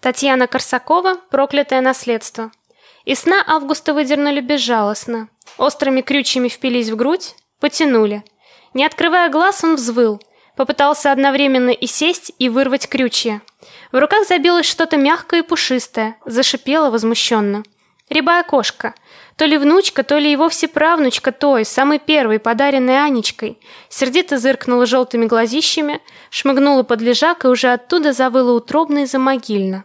Татьяна Корсакова «Проклятое наследство». Из сна Августа выдернули безжалостно. Острыми крючьями впились в грудь, потянули. Не открывая глаз, он взвыл. Попытался одновременно и сесть, и вырвать крючья. В руках забилось что-то мягкое и пушистое, зашипело возмущенно. Рябая кошка. То ли внучка, то ли и вовсе правнучка той, самой первой, подаренной Анечкой. Сердито зыркнула желтыми глазищами, шмыгнула под лежак и уже оттуда завыла утробно и замогильно.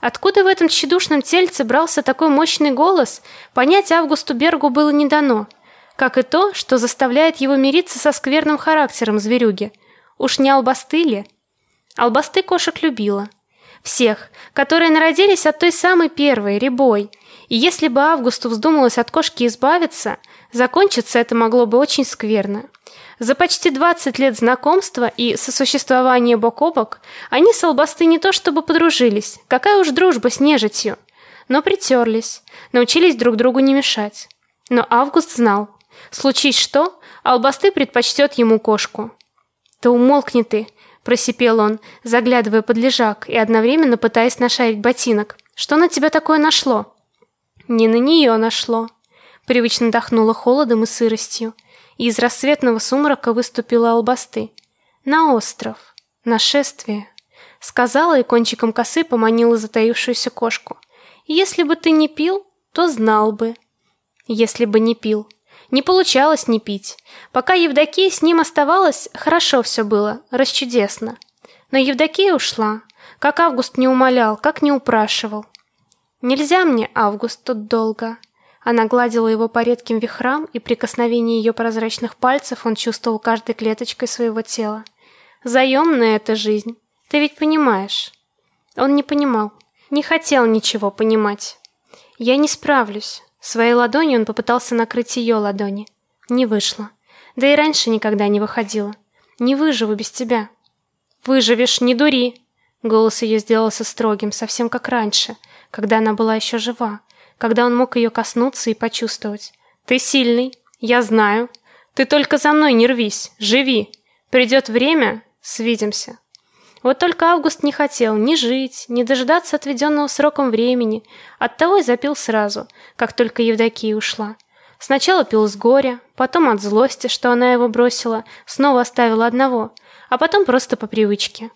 Откуда в этом тщедушном тельце брался такой мощный голос, понять Августу Бергу было не дано, как и то, что заставляет его мириться со скверным характером зверюги. Уж не албасты ли? Албасты кошек любила. Всех, которые народились от той самой первой, рябой. И если бы Августу вздумалось от кошки избавиться, закончиться это могло бы очень скверно. За почти 20 лет знакомства и сосуществования бок о бок они с Албасты не то чтобы подружились, какая уж дружба с нежитью, но притерлись, научились друг другу не мешать. Но Август знал, случись что, Албасты предпочтет ему кошку. «Да умолкни ты!» – просипел он, заглядывая под лежак и одновременно пытаясь нашарить ботинок. «Что на тебя такое нашло?» «Не на нее нашло», – привычно дохнуло холодом и сыростью и из рассветного сумрака выступила албасты. На остров. Нашествие. Сказала и кончиком косы поманила затаившуюся кошку. Если бы ты не пил, то знал бы. Если бы не пил. Не получалось не пить. Пока Евдокия с ним оставалась, хорошо все было, расчудесно. Но Евдокия ушла. Как Август не умолял, как не упрашивал. Нельзя мне, Август, тут долго. Она гладила его по редким вихрам, и прикосновение ее прозрачных пальцев он чувствовал каждой клеточкой своего тела. Заемная эта жизнь. Ты ведь понимаешь? Он не понимал, не хотел ничего понимать. Я не справлюсь. Своей ладонью он попытался накрыть ее ладони. Не вышло. Да и раньше никогда не выходило. Не выживу без тебя. Выживешь, не дури. Голос ее сделался строгим, совсем как раньше, когда она была еще жива когда он мог ее коснуться и почувствовать. Ты сильный, я знаю. Ты только за мной не рвись, живи. Придет время, свидимся. Вот только Август не хотел ни жить, ни дожидаться отведенного сроком времени. Оттого и запил сразу, как только Евдокия ушла. Сначала пил с горя, потом от злости, что она его бросила, снова оставила одного, а потом просто по привычке.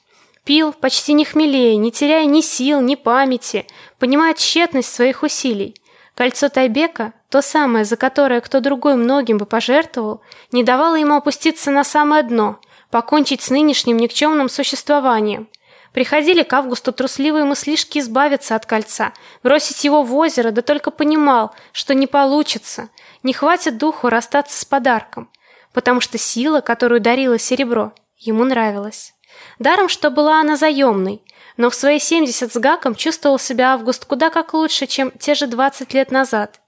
Пил, почти не хмелея, не теряя ни сил, ни памяти, понимая тщетность своих усилий. Кольцо Тайбека, то самое, за которое кто другой многим бы пожертвовал, не давало ему опуститься на самое дно, покончить с нынешним никчемным существованием. Приходили к Августу трусливые мыслишки избавиться от кольца, бросить его в озеро, да только понимал, что не получится, не хватит духу расстаться с подарком, потому что сила, которую дарило серебро, ему нравилась. Даром, что была она заемной, но в свои 70 с гаком чувствовал себя Август куда как лучше, чем те же 20 лет назад.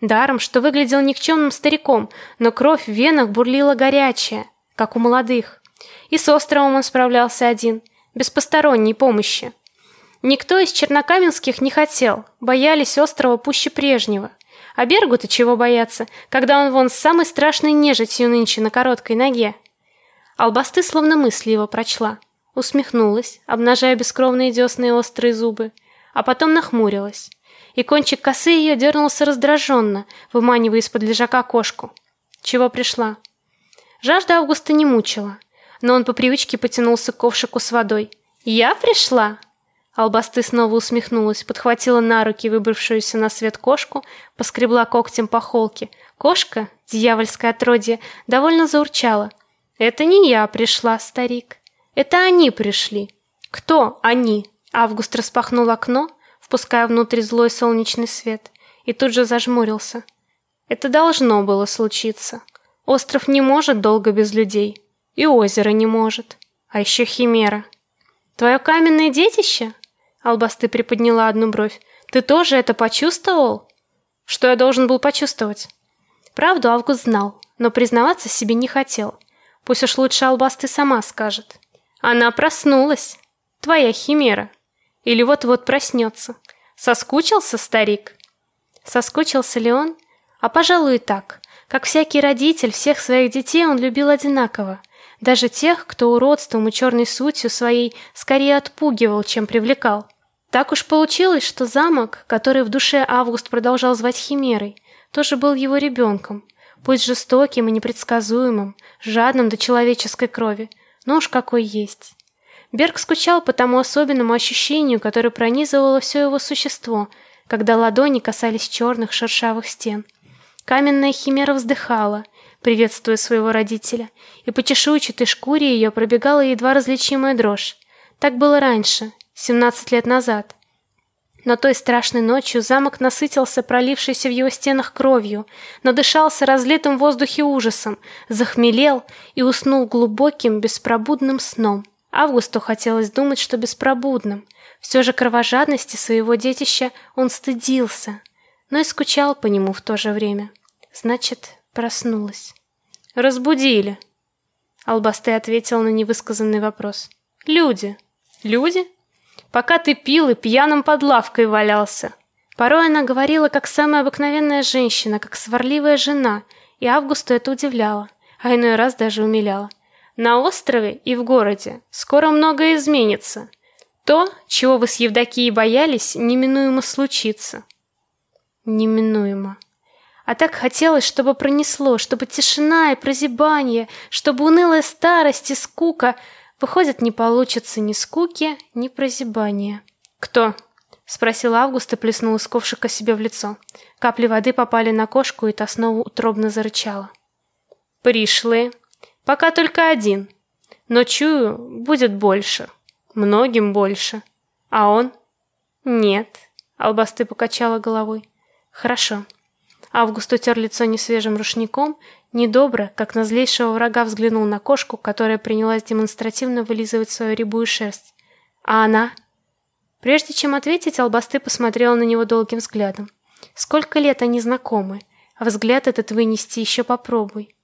Даром, что выглядел никчемным стариком, но кровь в венах бурлила горячая, как у молодых. И с островом он справлялся один, без посторонней помощи. Никто из чернокаменских не хотел, боялись острова пуще прежнего. А Бергу-то чего бояться, когда он вон с самой страшной нежитью нынче на короткой ноге? Албасты словно мысли его прочла, усмехнулась, обнажая бескровные десны и острые зубы, а потом нахмурилась, и кончик косы ее дернулся раздраженно, выманивая из-под лежака кошку. Чего пришла? Жажда Августа не мучила, но он по привычке потянулся к ковшику с водой. «Я пришла?» Албасты снова усмехнулась, подхватила на руки выбравшуюся на свет кошку, поскребла когтем по холке. Кошка, дьявольское отродье, довольно заурчала — это не я пришла, старик. Это они пришли. Кто они? Август распахнул окно, впуская внутрь злой солнечный свет, и тут же зажмурился. Это должно было случиться. Остров не может долго без людей, и озеро не может. А еще химера. Твое каменное детище? Албасты приподняла одну бровь. Ты тоже это почувствовал? Что я должен был почувствовать? Правду Август знал, но признаваться себе не хотел. Пусть уж лучше Албасты сама скажет. Она проснулась. Твоя химера. Или вот-вот проснется. Соскучился старик? Соскучился ли он? А пожалуй так. Как всякий родитель, всех своих детей он любил одинаково. Даже тех, кто уродством и черной сутью своей скорее отпугивал, чем привлекал. Так уж получилось, что замок, который в душе Август продолжал звать Химерой, тоже был его ребенком, пусть жестоким и непредсказуемым, жадным до человеческой крови, но уж какой есть. Берг скучал по тому особенному ощущению, которое пронизывало все его существо, когда ладони касались черных шершавых стен. Каменная химера вздыхала, приветствуя своего родителя, и по чешуйчатой шкуре ее пробегала едва различимая дрожь. Так было раньше, 17 лет назад. Но той страшной ночью замок насытился пролившейся в его стенах кровью, надышался разлитым в воздухе ужасом, захмелел и уснул глубоким, беспробудным сном. Августу хотелось думать, что беспробудным. Все же кровожадности своего детища он стыдился, но и скучал по нему в то же время. Значит, проснулась. Разбудили. Албасты ответил на невысказанный вопрос. Люди. Люди? Пока ты пил и пьяным под лавкой валялся. Порой она говорила как самая обыкновенная женщина, как сварливая жена, и Августу это удивляло, а иной раз даже умиляло. На острове и в городе скоро многое изменится. То, чего вы с Евдокией боялись, неминуемо случится. Неминуемо. А так хотелось, чтобы пронесло, чтобы тишина и прозябание, чтобы унылая старость и скука — Выходит, не получится ни скуки, ни прозябания. Кто? спросил Август и плеснул из ковшика себе в лицо. Капли воды попали на кошку, и та снова утробно зарычала. Пришлые. Пока только один. Но чую, будет больше. Многим больше. А он? Нет. Албасты покачала головой. Хорошо. Август утер лицо несвежим рушником Недобро, как на злейшего врага взглянул на кошку, которая принялась демонстративно вылизывать свою рябую шерсть. А она? Прежде чем ответить, Албасты посмотрела на него долгим взглядом. Сколько лет они знакомы, а взгляд этот вынести еще попробуй.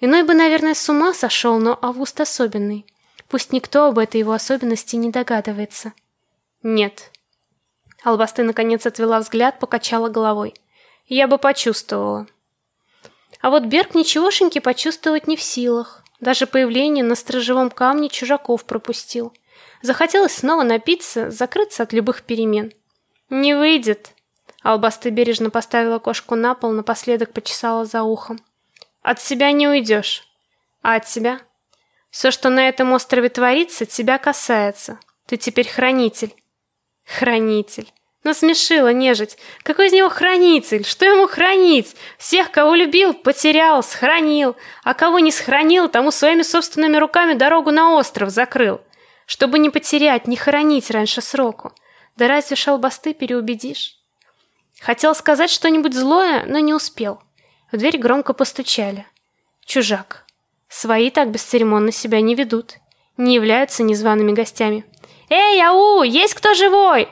Иной бы, наверное, с ума сошел, но Август особенный. Пусть никто об этой его особенности не догадывается. Нет. Албасты наконец отвела взгляд, покачала головой. Я бы почувствовала. А вот Берг ничегошеньки почувствовать не в силах. Даже появление на сторожевом камне чужаков пропустил. Захотелось снова напиться, закрыться от любых перемен. Не выйдет. Албасты бережно поставила кошку на пол, напоследок почесала за ухом. От себя не уйдешь. А от себя? Все, что на этом острове творится, тебя касается. Ты теперь хранитель. Хранитель. Насмешила нежить. Какой из него хранитель? Что ему хранить? Всех, кого любил, потерял, сохранил, а кого не сохранил, тому своими собственными руками дорогу на остров закрыл, чтобы не потерять, не хоронить раньше сроку. Да разве шалбасты переубедишь? Хотел сказать что-нибудь злое, но не успел. В дверь громко постучали. Чужак. Свои так бесцеремонно себя не ведут, не являются незваными гостями. Эй, ау, есть кто живой?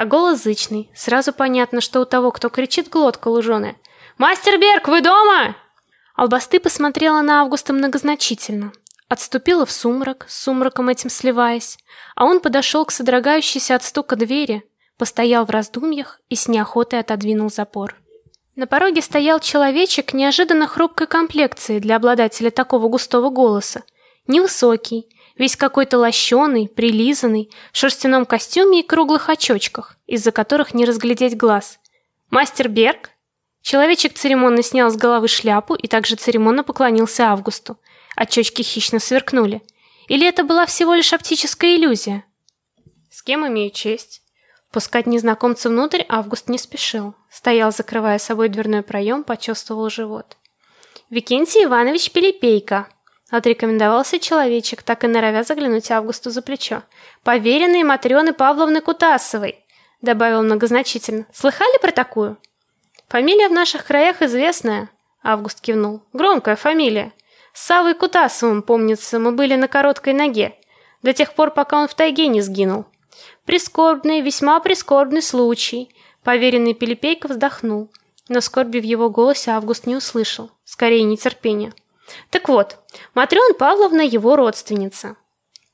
А голос зычный. Сразу понятно, что у того, кто кричит, глотка луженая. «Мастер Берг, вы дома?» Албасты посмотрела на Августа многозначительно. Отступила в сумрак, с сумраком этим сливаясь, а он подошел к содрогающейся от стука двери, постоял в раздумьях и с неохотой отодвинул запор. На пороге стоял человечек неожиданно хрупкой комплекции для обладателя такого густого голоса. Невысокий, весь какой-то лощеный, прилизанный, в шерстяном костюме и круглых очочках, из-за которых не разглядеть глаз. Мастер Берг? Человечек церемонно снял с головы шляпу и также церемонно поклонился Августу. Очечки хищно сверкнули. Или это была всего лишь оптическая иллюзия? С кем имею честь? Пускать незнакомца внутрь Август не спешил. Стоял, закрывая собой дверной проем, почувствовал живот. Викентий Иванович Пелепейка, Отрекомендовался человечек, так и норовя заглянуть Августу за плечо. «Поверенный Матрёны Павловны Кутасовой», — добавил многозначительно. «Слыхали про такую?» «Фамилия в наших краях известная», — Август кивнул. «Громкая фамилия. С Савой Кутасовым, помнится, мы были на короткой ноге, до тех пор, пока он в тайге не сгинул. Прискорбный, весьма прискорбный случай». Поверенный Пилипейко вздохнул, но скорби в его голосе Август не услышал, скорее нетерпение. Так вот, Матрёна Павловна его родственница.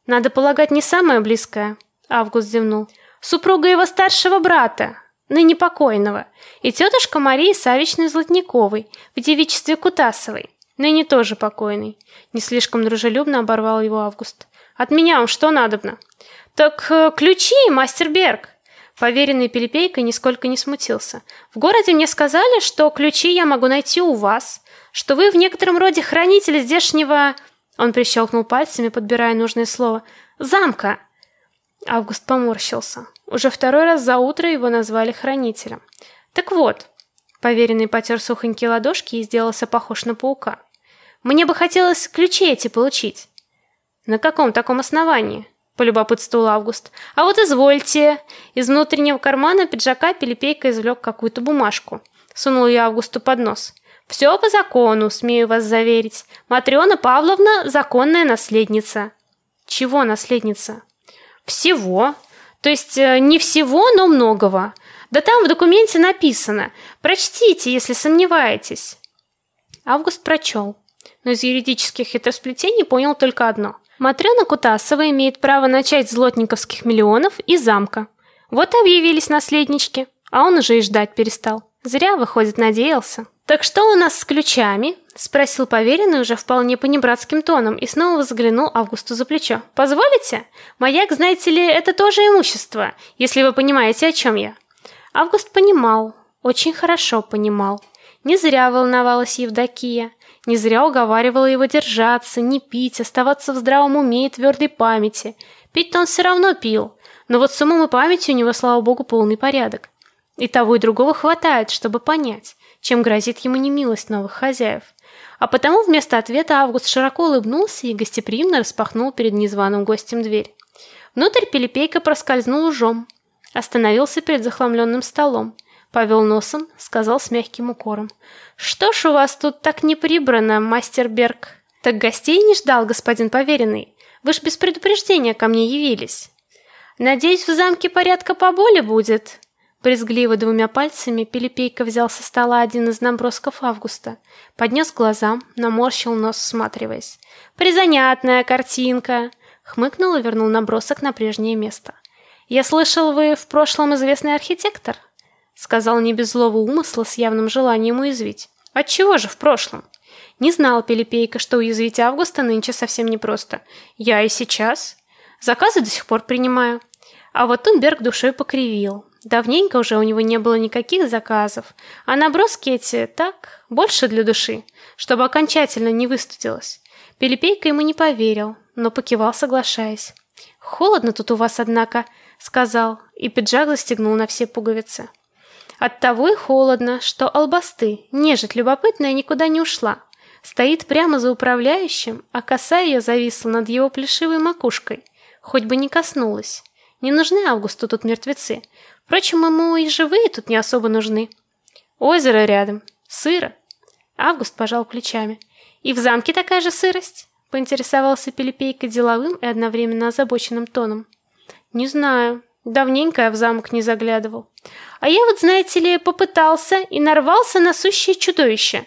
Надо полагать, не самая близкая, Август зевнул. Супруга его старшего брата, ныне покойного, и тетушка Марии Савичны Золотниковой в девичестве Кутасовой, ныне тоже покойной. Не слишком дружелюбно оборвал его Август. От меня вам что надобно? Так э, ключи, мастер Берг. Поверенный Пелепейка нисколько не смутился. В городе мне сказали, что ключи я могу найти у вас, что вы в некотором роде хранитель здешнего Он прищелкнул пальцами, подбирая нужное слово. Замка. Август поморщился. Уже второй раз за утро его назвали хранителем. Так вот, поверенный потер сухонькие ладошки и сделался похож на паука. Мне бы хотелось ключи эти получить. На каком таком основании? полюбопытствовал Август. А вот извольте. Из внутреннего кармана пиджака Пелепейка извлек какую-то бумажку. Сунул ее Августу под нос. Все по закону, смею вас заверить. Матрёна Павловна законная наследница. Чего наследница? Всего. То есть э, не всего, но многого. Да там в документе написано. Прочтите, если сомневаетесь. Август прочел, но из юридических хитросплетений понял только одно. Матрёна Кутасова имеет право начать злотниковских миллионов и замка. Вот объявились наследнички, а он уже и ждать перестал. Зря, выходит, надеялся. Так что у нас с ключами? спросил поверенный уже вполне понебратским тоном и снова взглянул Августу за плечо. Позволите? Маяк, знаете ли, это тоже имущество, если вы понимаете, о чем я. Август понимал, очень хорошо понимал. Не зря волновалась Евдокия. Не зря уговаривала его держаться, не пить, оставаться в здравом уме и твердой памяти. Пить-то он все равно пил, но вот с умом и памятью у него, слава богу, полный порядок. И того и другого хватает, чтобы понять, чем грозит ему немилость новых хозяев. А потому вместо ответа Август широко улыбнулся и гостеприимно распахнул перед незваным гостем дверь. Внутрь Пелепейка проскользнул ужом, остановился перед захламленным столом, повел носом, сказал с мягким укором: что ж у вас тут так не прибрано, мастер Берг? Так гостей не ждал господин поверенный. Вы ж без предупреждения ко мне явились. Надеюсь, в замке порядка поболее будет. Брезгливо двумя пальцами Пелепейка взял со стола один из набросков Августа, поднес к глазам, наморщил нос, всматриваясь. Призанятная картинка, хмыкнул и вернул набросок на прежнее место. Я слышал, вы в прошлом известный архитектор сказал не без злого умысла с явным желанием уязвить. Отчего же в прошлом? Не знал Пелепейка, что уязвить Августа нынче совсем непросто. Я и сейчас заказы до сих пор принимаю. А вот тут Берг душой покривил. Давненько уже у него не было никаких заказов, а наброски эти так, больше для души, чтобы окончательно не выстудилось. Пелепейка ему не поверил, но покивал, соглашаясь. Холодно тут у вас, однако, сказал, и пиджак застегнул на все пуговицы. Оттого и холодно, что албасты, нежить любопытная, никуда не ушла. Стоит прямо за управляющим, а коса ее зависла над его плешивой макушкой. Хоть бы не коснулась. Не нужны Августу тут мертвецы. Впрочем, ему и живые тут не особо нужны. Озеро рядом. Сыро. Август пожал плечами. И в замке такая же сырость? Поинтересовался Пелепейка деловым и одновременно озабоченным тоном. Не знаю. Давненько я в замок не заглядывал. А я вот, знаете ли, попытался и нарвался на сущее чудовище.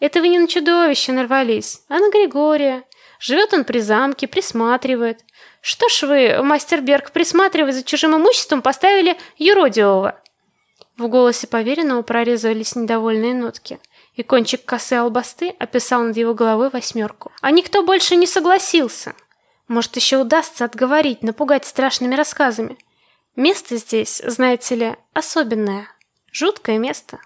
Это вы не на чудовище нарвались, а на Григория. Живет он при замке, присматривает. Что ж вы, мастер Берг, присматривая за чужим имуществом, поставили юродивого? В голосе поверенного прорезались недовольные нотки, и кончик косы албасты описал над его головой восьмерку. А никто больше не согласился. Может, еще удастся отговорить, напугать страшными рассказами. Место здесь, знаете ли, особенное. Жуткое место.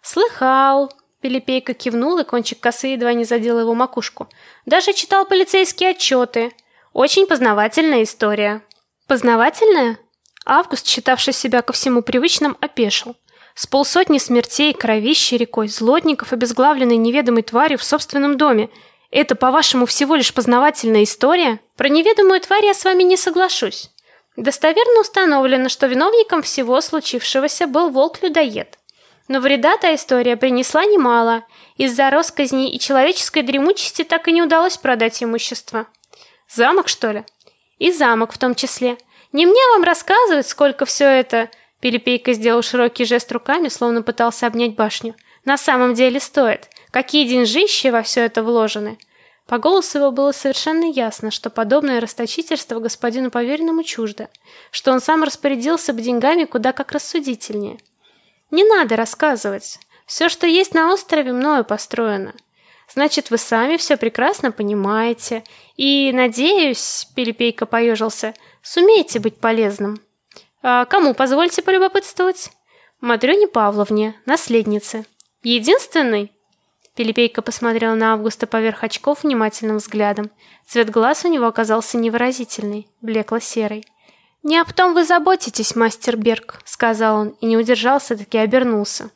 Слыхал. Пелепейка кивнул, и кончик косы едва не задел его макушку. Даже читал полицейские отчеты. Очень познавательная история. Познавательная? Август, считавший себя ко всему привычным, опешил. С полсотни смертей, кровищей рекой, злотников, обезглавленной неведомой тварью в собственном доме. Это, по-вашему, всего лишь познавательная история? Про неведомую тварь я с вами не соглашусь. Достоверно установлено, что виновником всего случившегося был волк-людоед. Но вреда та история принесла немало. Из-за росказней и человеческой дремучести так и не удалось продать имущество. Замок, что ли? И замок в том числе. Не мне вам рассказывать, сколько все это... Пелепейка сделал широкий жест руками, словно пытался обнять башню. На самом деле стоит. Какие деньжищи во все это вложены. По голосу его было совершенно ясно, что подобное расточительство господину поверенному чуждо, что он сам распорядился бы деньгами куда как рассудительнее. Не надо рассказывать. Все, что есть на острове, мною построено. Значит, вы сами все прекрасно понимаете и, надеюсь, Пелепейка поежился, сумеете быть полезным. А кому, позвольте полюбопытствовать? Матрёне Павловне, наследнице. Единственной? Пилипейка посмотрела на Августа поверх очков внимательным взглядом. Цвет глаз у него оказался невыразительный, блекло-серый. «Не об том вы заботитесь, мастер Берг», — сказал он, и не удержался, таки обернулся.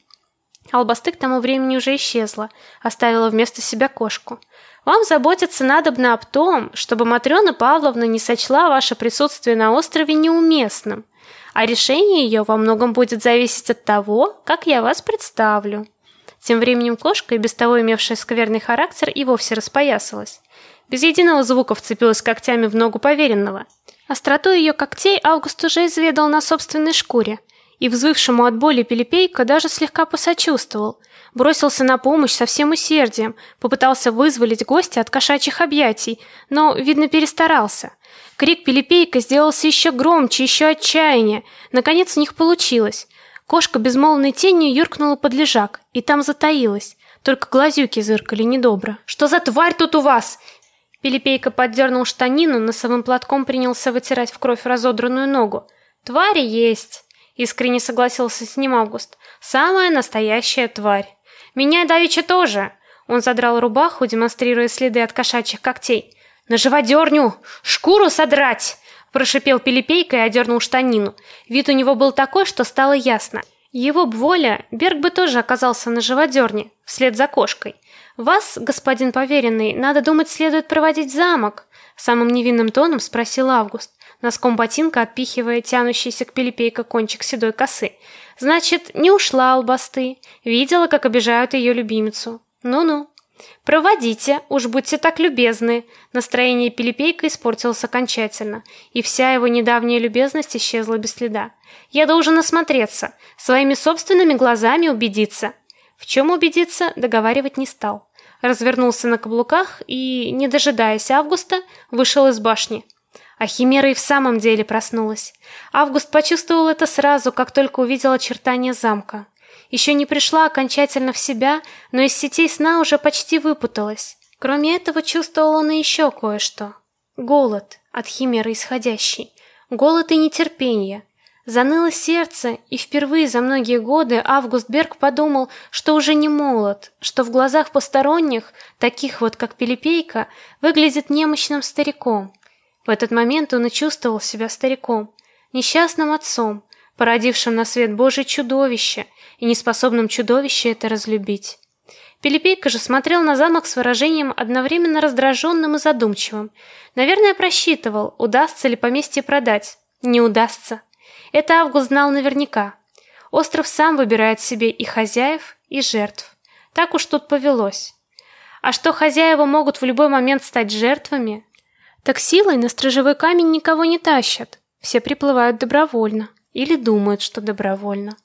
Албасты к тому времени уже исчезла, оставила вместо себя кошку. «Вам заботиться надобно об том, чтобы Матрёна Павловна не сочла ваше присутствие на острове неуместным, а решение ее во многом будет зависеть от того, как я вас представлю». Тем временем кошка, и без того имевшая скверный характер, и вовсе распоясалась. Без единого звука вцепилась когтями в ногу поверенного. Остроту ее когтей Август уже изведал на собственной шкуре, и взвывшему от боли Пилипейка даже слегка посочувствовал. Бросился на помощь со всем усердием, попытался вызволить гостя от кошачьих объятий, но, видно, перестарался. Крик Пилипейка сделался еще громче, еще отчаяннее. Наконец у них получилось. Кошка безмолвной тенью юркнула под лежак, и там затаилась. Только глазюки зыркали недобро. «Что за тварь тут у вас?» Пилипейка поддернул штанину, носовым платком принялся вытирать в кровь разодранную ногу. «Твари есть!» — искренне согласился с ним Август. «Самая настоящая тварь. Меня давеча тоже!» Он задрал рубаху, демонстрируя следы от кошачьих когтей. «На живодерню! Шкуру содрать!» Прошипел Пилипейка и одернул штанину. Вид у него был такой, что стало ясно. Его б воля, Берг бы тоже оказался на живодерне, вслед за кошкой. Вас, господин поверенный, надо думать, следует проводить в замок, самым невинным тоном спросил Август, носком ботинка отпихивая тянущийся к Пилипейка кончик седой косы. Значит, не ушла албасты, видела, как обижают ее любимицу. Ну-ну. Проводите, уж будьте так любезны. Настроение Пилипейка испортилось окончательно, и вся его недавняя любезность исчезла без следа. Я должен осмотреться, своими собственными глазами убедиться. В чем убедиться, договаривать не стал развернулся на каблуках и, не дожидаясь Августа, вышел из башни. А Химера и в самом деле проснулась. Август почувствовал это сразу, как только увидел очертания замка. Еще не пришла окончательно в себя, но из сетей сна уже почти выпуталась. Кроме этого, чувствовал он и еще кое-что. Голод, от Химеры исходящий. Голод и нетерпение. Заныло сердце, и впервые за многие годы Август Берг подумал, что уже не молод, что в глазах посторонних, таких вот как Пилипейка, выглядит немощным стариком. В этот момент он и чувствовал себя стариком, несчастным отцом, породившим на свет Божий чудовище и неспособным чудовище это разлюбить. Пилипейка же смотрел на замок с выражением одновременно раздраженным и задумчивым. Наверное, просчитывал, удастся ли поместье продать. Не удастся. Это Август знал наверняка. Остров сам выбирает себе и хозяев, и жертв. Так уж тут повелось. А что хозяева могут в любой момент стать жертвами, так силой на стражевой камень никого не тащат. Все приплывают добровольно или думают, что добровольно.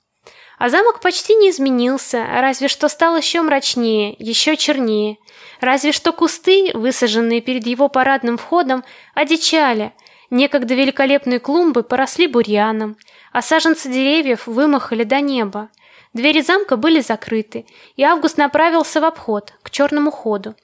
А замок почти не изменился, разве что стал еще мрачнее, еще чернее. Разве что кусты, высаженные перед его парадным входом, одичали, Некогда великолепные клумбы поросли бурьяном, а саженцы деревьев вымахали до неба. Двери замка были закрыты, и Август направился в обход, к черному ходу.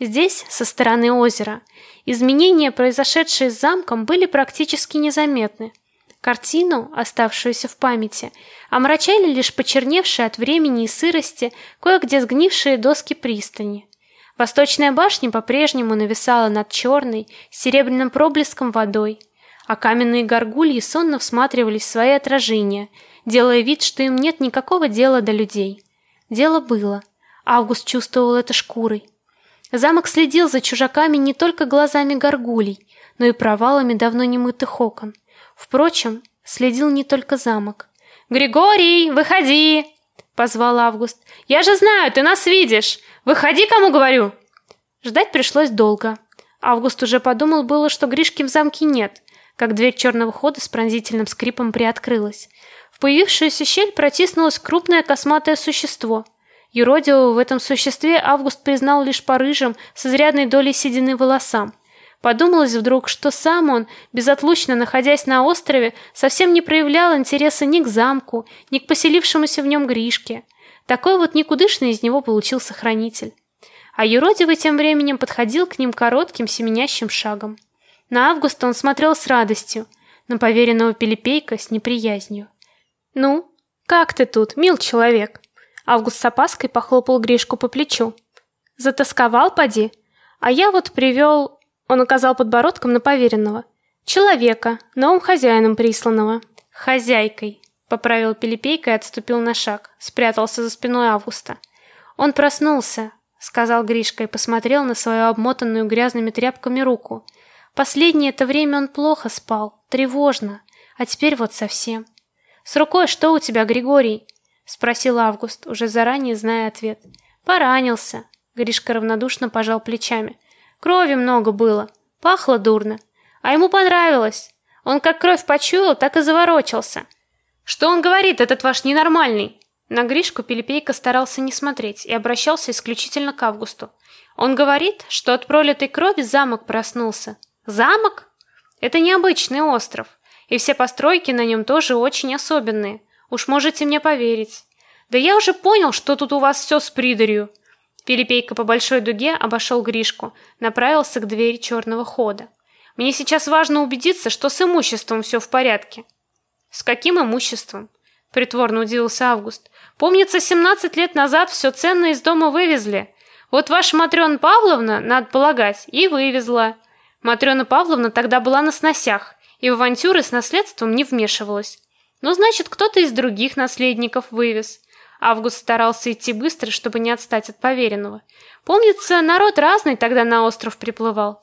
Здесь, со стороны озера, изменения, произошедшие с замком, были практически незаметны. Картину, оставшуюся в памяти, омрачали лишь почерневшие от времени и сырости кое-где сгнившие доски пристани. Восточная башня по-прежнему нависала над черной, серебряным проблеском водой, а каменные горгульи сонно всматривались в свои отражения, делая вид, что им нет никакого дела до людей. Дело было. Август чувствовал это шкурой. Замок следил за чужаками не только глазами горгулей, но и провалами давно немытых окон. Впрочем, следил не только замок. «Григорий, выходи!» — позвал Август. «Я же знаю, ты нас видишь! Выходи, кому говорю!» Ждать пришлось долго. Август уже подумал было, что Гришки в замке нет, как дверь черного хода с пронзительным скрипом приоткрылась. В появившуюся щель протиснулось крупное косматое существо. Юродивого в этом существе Август признал лишь по рыжим, с изрядной долей седины волосам. Подумалось вдруг, что сам он, безотлучно находясь на острове, совсем не проявлял интереса ни к замку, ни к поселившемуся в нем Гришке. Такой вот никудышный из него получился хранитель. А юродивый тем временем подходил к ним коротким семенящим шагом. На Августа он смотрел с радостью. на поверенного Пилипейка с неприязнью. «Ну, как ты тут, мил человек?» Август с опаской похлопал Гришку по плечу. «Затасковал, поди? А я вот привел...» Он указал подбородком на поверенного. «Человека, новым хозяином присланного». «Хозяйкой», — поправил Пилипейка и отступил на шаг, спрятался за спиной Августа. «Он проснулся», — сказал Гришка и посмотрел на свою обмотанную грязными тряпками руку. «Последнее это время он плохо спал, тревожно, а теперь вот совсем». «С рукой что у тебя, Григорий?» — спросил Август, уже заранее зная ответ. «Поранился». Гришка равнодушно пожал плечами. «Крови много было. Пахло дурно. А ему понравилось. Он как кровь почуял, так и заворочился». «Что он говорит, этот ваш ненормальный?» На Гришку Пилипейка старался не смотреть и обращался исключительно к Августу. Он говорит, что от пролитой крови замок проснулся. Замок? Это необычный остров. И все постройки на нем тоже очень особенные. Уж можете мне поверить. Да я уже понял, что тут у вас все с придарью. Пилипейка по большой дуге обошел Гришку, направился к двери черного хода. Мне сейчас важно убедиться, что с имуществом все в порядке. С каким имуществом? Притворно удивился Август. Помнится, 17 лет назад все ценное из дома вывезли. Вот ваша Матрёна Павловна, надо полагать, и вывезла. Матрёна Павловна тогда была на сносях и в авантюры с наследством не вмешивалась. Ну, значит, кто-то из других наследников вывез. Август старался идти быстро, чтобы не отстать от поверенного. Помнится, народ разный тогда на остров приплывал.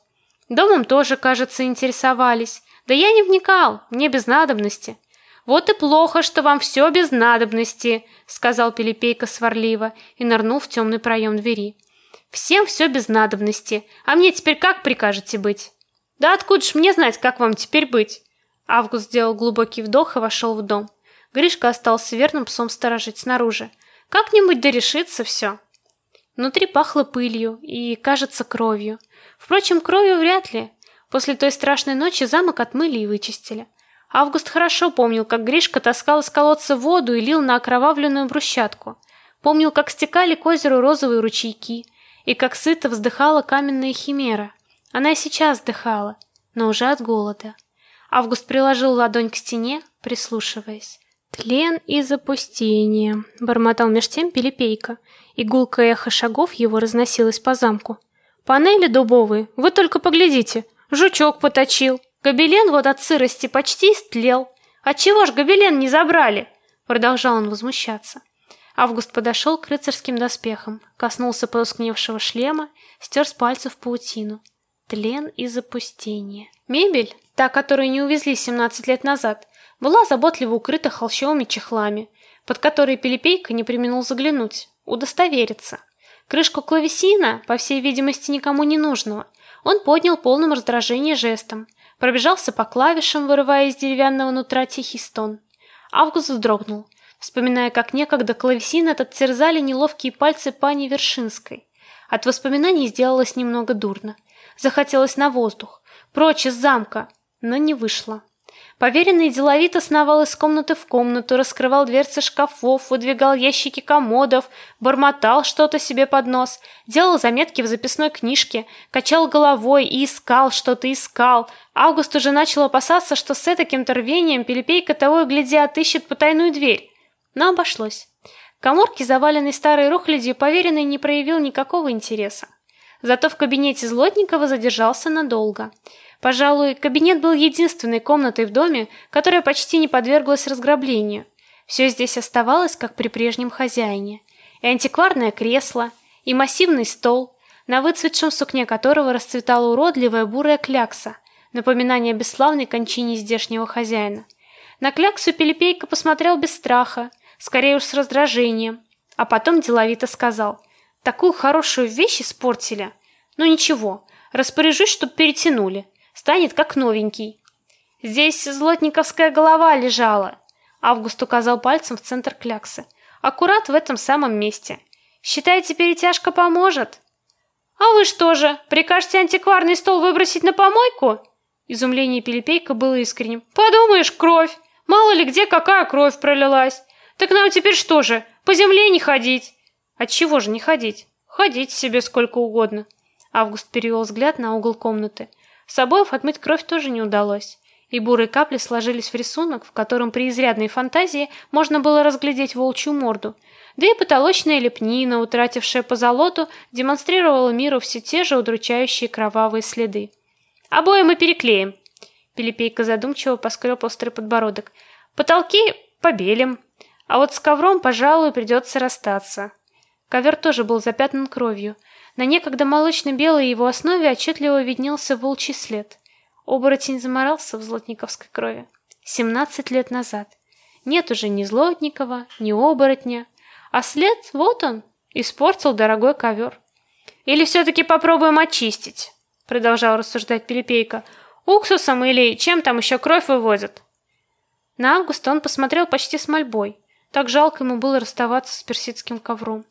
Домом тоже, кажется, интересовались. Да я не вникал, мне без надобности. Вот и плохо, что вам все без надобности, сказал Пилипейка сварливо и нырнул в темный проем двери. Всем все без надобности, а мне теперь как прикажете быть? Да откуда ж мне знать, как вам теперь быть? Август сделал глубокий вдох и вошел в дом. Гришка остался верным псом сторожить снаружи. Как-нибудь дорешится все. Внутри пахло пылью и, кажется, кровью. Впрочем, кровью вряд ли. После той страшной ночи замок отмыли и вычистили. Август хорошо помнил, как Гришка таскал из колодца воду и лил на окровавленную брусчатку. Помнил, как стекали к озеру розовые ручейки, и как сыто вздыхала каменная химера. Она и сейчас вздыхала, но уже от голода. Август приложил ладонь к стене, прислушиваясь. Тлен и запустение, бормотал меж тем Пилипейка, и гулкое эхо шагов его разносилось по замку. Панели дубовые, вы только поглядите, жучок поточил. Гобелен вот от сырости почти истлел. Отчего ж гобелен не забрали? Продолжал он возмущаться. Август подошел к рыцарским доспехам, коснулся потускневшего шлема, стер с пальцев паутину. Тлен и запустение. Мебель, та, которую не увезли 17 лет назад, была заботливо укрыта холщовыми чехлами, под которые Пилипейка не преминул заглянуть, удостовериться. Крышку клавесина, по всей видимости, никому не нужного, он поднял полным раздражения жестом, пробежался по клавишам, вырывая из деревянного нутра тихий стон. Август вздрогнул, вспоминая, как некогда клавесин этот терзали неловкие пальцы пани Вершинской. От воспоминаний сделалось немного дурно. Захотелось на воздух, прочь из замка, но не вышло. Поверенный деловито сновал из комнаты в комнату, раскрывал дверцы шкафов, выдвигал ящики комодов, бормотал что-то себе под нос, делал заметки в записной книжке, качал головой и искал что-то искал. Август уже начал опасаться, что с таким рвением Пелепейка того и гляди отыщет потайную дверь. Но обошлось. К коморке, заваленной старой рухлядью, поверенный не проявил никакого интереса. Зато в кабинете Злотникова задержался надолго. Пожалуй, кабинет был единственной комнатой в доме, которая почти не подверглась разграблению. Все здесь оставалось, как при прежнем хозяине. И антикварное кресло, и массивный стол, на выцветшем сукне которого расцветала уродливая бурая клякса, напоминание о бесславной кончине здешнего хозяина. На кляксу Пелепейка посмотрел без страха, скорее уж с раздражением, а потом деловито сказал – Такую хорошую вещь испортили. Ну ничего, распоряжусь, чтоб перетянули. Станет как новенький. Здесь злотниковская голова лежала. Август указал пальцем в центр кляксы. Аккурат в этом самом месте. Считаете, перетяжка поможет? А вы что же, прикажете антикварный стол выбросить на помойку? Изумление Пилипейка было искренним. Подумаешь, кровь. Мало ли где какая кровь пролилась. Так нам теперь что же, по земле не ходить? Отчего же не ходить? Ходить себе сколько угодно. Август перевел взгляд на угол комнаты. С обоев отмыть кровь тоже не удалось. и бурые капли сложились в рисунок, в котором при изрядной фантазии можно было разглядеть волчью морду. Да и потолочная лепнина, утратившая позолоту, демонстрировала миру все те же удручающие кровавые следы. «Обои мы переклеим!» Пилипейка задумчиво поскреб острый подбородок. «Потолки побелим, а вот с ковром, пожалуй, придется расстаться». Ковер тоже был запятнан кровью. На некогда молочно-белой его основе отчетливо виднелся волчий след. Оборотень заморался в злотниковской крови. Семнадцать лет назад. Нет уже ни Злотникова, ни оборотня. А след, вот он, испортил дорогой ковер. Или все-таки попробуем очистить, продолжал рассуждать Пилипейка. Уксусом или чем там еще кровь выводят? На Августа он посмотрел почти с мольбой. Так жалко ему было расставаться с персидским ковром.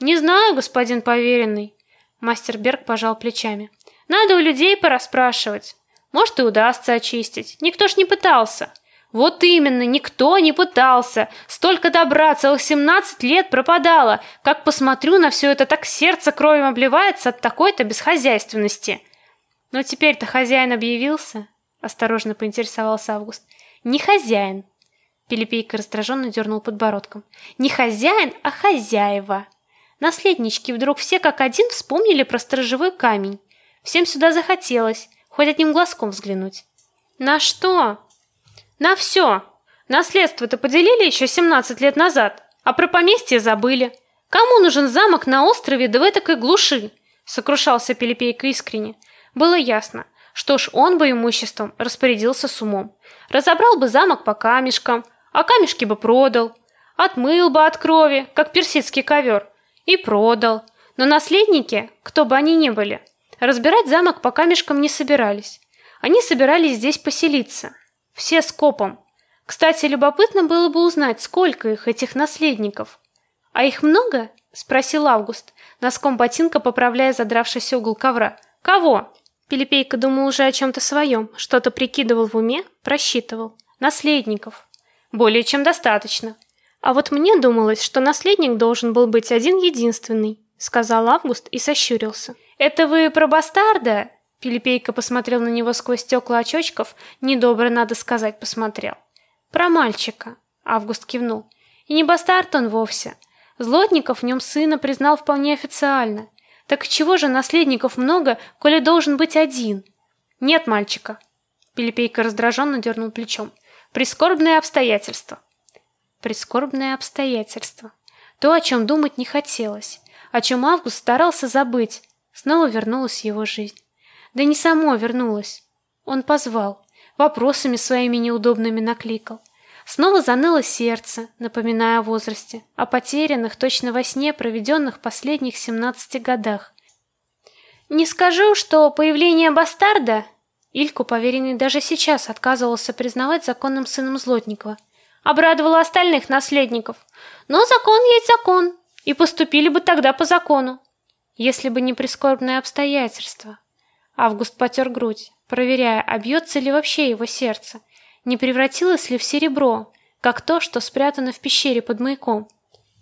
Не знаю, господин поверенный. Мастер Берг пожал плечами. Надо у людей пораспрашивать. Может, и удастся очистить. Никто ж не пытался. Вот именно, никто не пытался. Столько добра, целых 17 лет пропадало. Как посмотрю на все это, так сердце кровью обливается от такой-то бесхозяйственности. Но теперь-то хозяин объявился, осторожно поинтересовался Август. Не хозяин. Пилипейка раздраженно дернул подбородком. Не хозяин, а хозяева. Наследнички вдруг все как один вспомнили про сторожевой камень. Всем сюда захотелось, хоть одним глазком взглянуть. На что? На все. Наследство-то поделили еще 17 лет назад, а про поместье забыли. Кому нужен замок на острове да в этой глуши? Сокрушался Пилипейка искренне. Было ясно, что ж он бы имуществом распорядился с умом. Разобрал бы замок по камешкам, а камешки бы продал. Отмыл бы от крови, как персидский ковер, и продал. Но наследники, кто бы они ни были, разбирать замок по камешкам не собирались. Они собирались здесь поселиться, все скопом. Кстати, любопытно было бы узнать, сколько их, этих наследников. А их много? Спросил Август, носком ботинка поправляя задравшийся угол ковра. Кого? Пилипейка думал уже о чем-то своем, что-то прикидывал в уме, просчитывал. Наследников. Более чем достаточно. А вот мне думалось, что наследник должен был быть один единственный, сказал Август и сощурился. Это вы про бастарда? Пилипейка посмотрел на него сквозь стекла очочков, недобро, надо сказать, посмотрел. Про мальчика. Август кивнул. И не бастард он вовсе. Злотников в нем сына признал вполне официально. Так чего же наследников много, коли должен быть один? Нет мальчика. Пилипейка раздраженно дернул плечом. Прискорбные обстоятельства. Прискорбные обстоятельства. То, о чем думать не хотелось, о чем Август старался забыть, снова вернулась его жизнь. Да не само вернулось. Он позвал, вопросами своими неудобными накликал. Снова заныло сердце, напоминая о возрасте, о потерянных точно во сне проведенных последних семнадцати годах. Не скажу, что появление бастарда Ильку поверенный даже сейчас отказывался признавать законным сыном Злотникова. Обрадовало остальных наследников. Но закон есть закон, и поступили бы тогда по закону, если бы не прискорбные обстоятельства. Август потер грудь, проверяя, а ли вообще его сердце, не превратилось ли в серебро, как то, что спрятано в пещере под маяком.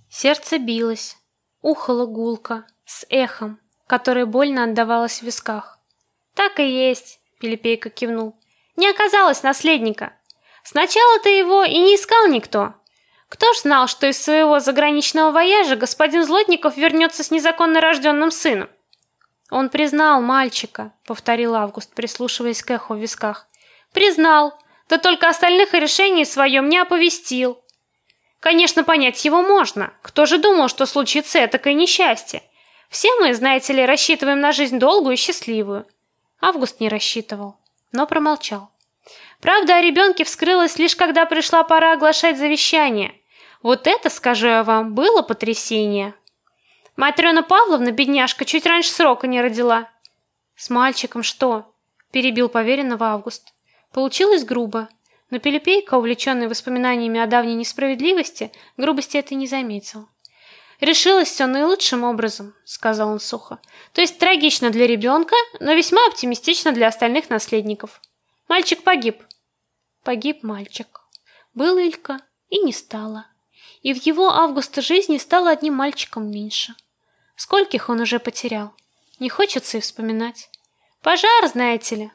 Сердце билось, ухало гулко, с эхом, которое больно отдавалось в висках. «Так и есть», — Пилипейка кивнул. «Не оказалось наследника. Сначала-то его и не искал никто. Кто ж знал, что из своего заграничного вояжа господин Злотников вернется с незаконно рожденным сыном? Он признал мальчика, повторил Август, прислушиваясь к эху в висках. Признал, да только остальных о решении своем не оповестил. Конечно, понять его можно. Кто же думал, что случится этакое несчастье? Все мы, знаете ли, рассчитываем на жизнь долгую и счастливую. Август не рассчитывал, но промолчал. Правда о ребенке вскрылась лишь когда пришла пора оглашать завещание. Вот это, скажу я вам, было потрясение. Матрёна Павловна, бедняжка, чуть раньше срока не родила. С мальчиком что? перебил поверенного Август. Получилось грубо, но Пилипейка, увлеченный воспоминаниями о давней несправедливости, грубости это не заметил. Решилось все наилучшим образом, сказал он сухо. То есть трагично для ребенка, но весьма оптимистично для остальных наследников. Мальчик погиб. Погиб мальчик. Был Илька и не стало. И в его августа жизни стало одним мальчиком меньше. Скольких он уже потерял? Не хочется и вспоминать. Пожар, знаете ли.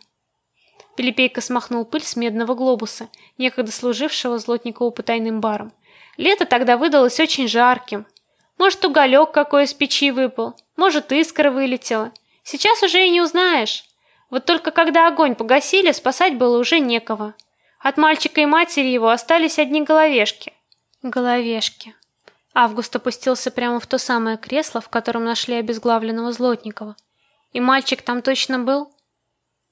Пилипейка смахнул пыль с медного глобуса, некогда служившего Злотникову потайным баром. Лето тогда выдалось очень жарким. Может, уголек какой из печи выпал, может, искра вылетела. Сейчас уже и не узнаешь. Вот только когда огонь погасили, спасать было уже некого. От мальчика и матери его остались одни головешки. Головешки. Август опустился прямо в то самое кресло, в котором нашли обезглавленного Злотникова. И мальчик там точно был?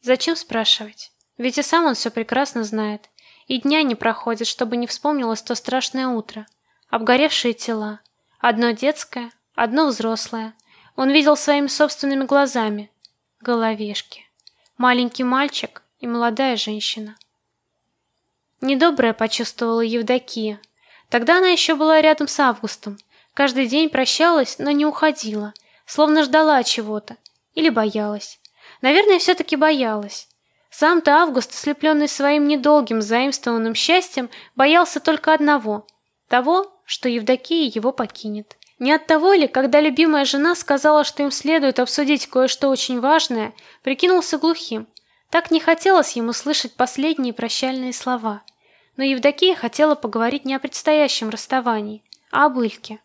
Зачем спрашивать? Ведь и сам он все прекрасно знает. И дня не проходит, чтобы не вспомнилось то страшное утро. Обгоревшие тела. Одно детское, одно взрослое. Он видел своими собственными глазами. Головешки. Маленький мальчик и молодая женщина. Недоброе почувствовала Евдокия. Тогда она еще была рядом с Августом. Каждый день прощалась, но не уходила, словно ждала чего-то или боялась. Наверное, все таки боялась. Сам-то Август, ослепленный своим недолгим заимствованным счастьем, боялся только одного того, что Евдокия его покинет. Не от того ли, когда любимая жена сказала, что им следует обсудить кое-что очень важное, прикинулся глухим. Так не хотелось ему слышать последние прощальные слова. Но Евдокия хотела поговорить не о предстоящем расставании, а об Ильке.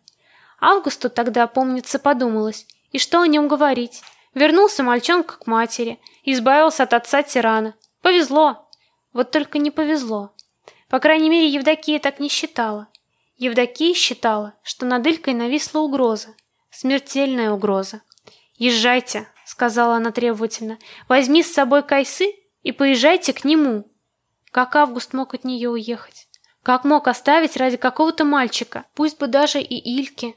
Августу тогда, помнится, подумалось, и что о нем говорить? Вернулся мальчонка к матери, избавился от отца-тирана. Повезло. Вот только не повезло. По крайней мере, Евдокия так не считала. Евдокия считала, что над Илькой нависла угроза, смертельная угроза. "Езжайте", сказала она требовательно. "Возьми с собой Кайсы и поезжайте к нему". Как Август мог от нее уехать? Как мог оставить ради какого-то мальчика, пусть бы даже и Ильки?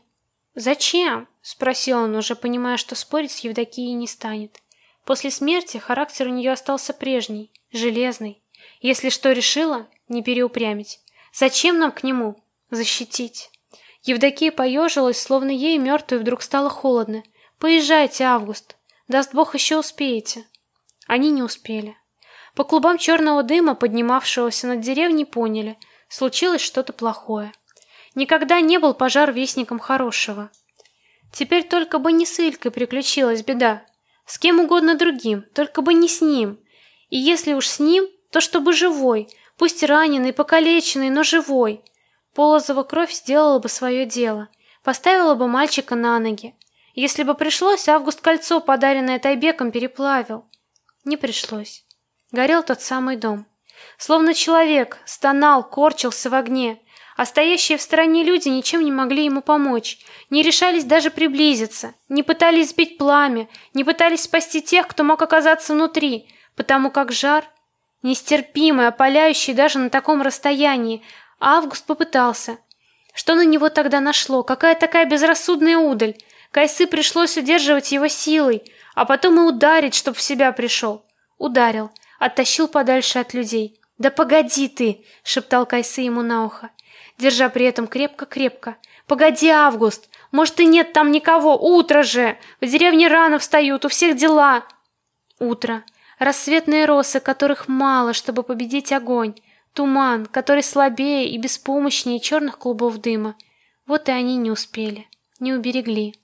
Зачем? спросил он, уже понимая, что спорить с Евдокией не станет. После смерти характер у нее остался прежний, железный. Если что решила, не переупрямить. Зачем нам к нему? Защитить. Евдокия поежилась, словно ей мертвой вдруг стало холодно. Поезжайте, Август. Даст Бог еще успеете. Они не успели. По клубам черного дыма, поднимавшегося над деревней, поняли, случилось что-то плохое. Никогда не был пожар вестником хорошего. Теперь только бы не с Илькой приключилась беда. С кем угодно другим, только бы не с ним. И если уж с ним, то чтобы живой, пусть раненый, покалеченный, но живой. Полозова кровь сделала бы свое дело, поставила бы мальчика на ноги. Если бы пришлось, Август кольцо, подаренное Тайбеком, переплавил. Не пришлось. Горел тот самый дом. Словно человек стонал, корчился в огне, а стоящие в стороне люди ничем не могли ему помочь, не решались даже приблизиться, не пытались сбить пламя, не пытались спасти тех, кто мог оказаться внутри, потому как жар, нестерпимый, опаляющий даже на таком расстоянии, Август попытался. Что на него тогда нашло? Какая такая безрассудная удаль? Кайсы пришлось удерживать его силой, а потом и ударить, чтоб в себя пришел. Ударил, оттащил подальше от людей. "Да погоди ты", шептал Кайсы ему на ухо держа при этом крепко-крепко. Погоди, Август, может и нет там никого, утро же. В деревне рано встают, у всех дела. Утро. Рассветные росы, которых мало, чтобы победить огонь. Туман, который слабее и беспомощнее черных клубов дыма. Вот и они не успели, не уберегли.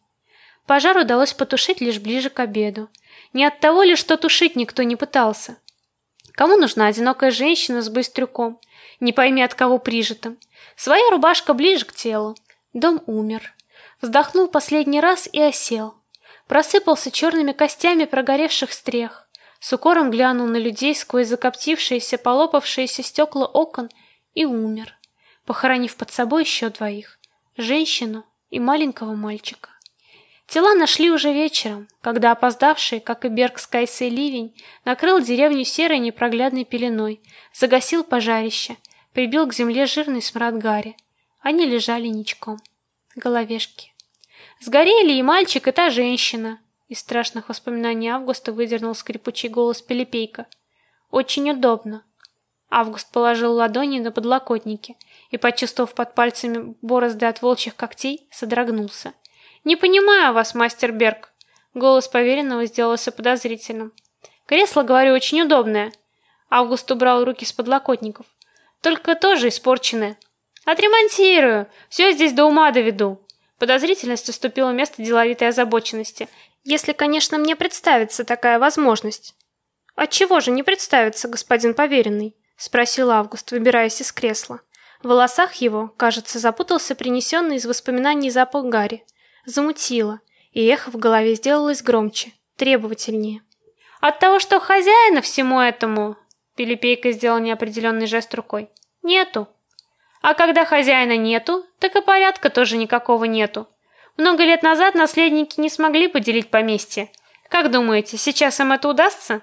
Пожар удалось потушить лишь ближе к обеду. Не от того ли, что тушить никто не пытался. Кому нужна одинокая женщина с быстрюком, не пойми от кого прижитым? Своя рубашка ближе к телу. Дом умер. Вздохнул последний раз и осел. Просыпался черными костями прогоревших стрех. С укором глянул на людей сквозь закоптившиеся, полопавшиеся стекла окон и умер, похоронив под собой еще двоих: женщину и маленького мальчика. Тела нашли уже вечером, когда опоздавший, как и Берг с ливень, накрыл деревню серой непроглядной пеленой, загасил пожарище прибил к земле жирный смрад гари. Они лежали ничком. Головешки. Сгорели и мальчик, и та женщина. Из страшных воспоминаний Августа выдернул скрипучий голос Пелепейка. Очень удобно. Август положил ладони на подлокотники и, почувствовав под пальцами борозды от волчьих когтей, содрогнулся. Не понимаю вас, мастер Берг. Голос поверенного сделался подозрительным. Кресло, говорю, очень удобное. Август убрал руки с подлокотников только тоже испорченное. Отремонтирую. Все здесь до ума доведу. Подозрительность уступила место деловитой озабоченности. Если, конечно, мне представится такая возможность. Отчего же не представиться, господин поверенный? спросил Август, выбираясь из кресла. В волосах его, кажется, запутался принесенный из воспоминаний запах гари. Замутило, и эхо в голове сделалось громче, требовательнее. От того, что хозяина всему этому, Пилипейка сделал неопределенный жест рукой. Нету. А когда хозяина нету, так и порядка тоже никакого нету. Много лет назад наследники не смогли поделить поместье. Как думаете, сейчас им это удастся?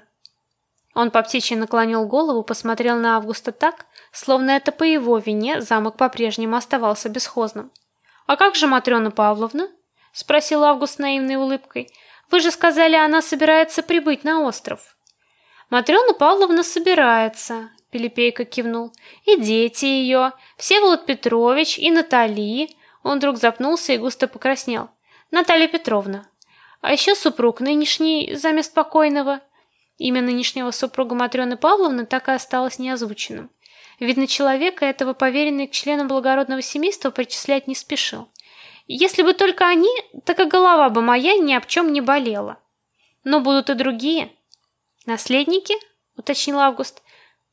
Он по птичьи наклонил голову, посмотрел на Августа так, словно это по его вине замок по-прежнему оставался бесхозным. А как же Матрёна Павловна? Спросил Август наивной улыбкой. Вы же сказали, она собирается прибыть на остров. Матрёна Павловна собирается, Пилипейка кивнул. И дети ее, Всеволод Петрович и Натали. Он вдруг запнулся и густо покраснел. Наталья Петровна. А еще супруг нынешний замест покойного. Имя нынешнего супруга Матрёны Павловны так и осталось неозвученным. Видно, человека этого поверенный к членам благородного семейства причислять не спешил. Если бы только они, так и голова бы моя ни об чем не болела. Но будут и другие. Наследники? уточнил Август.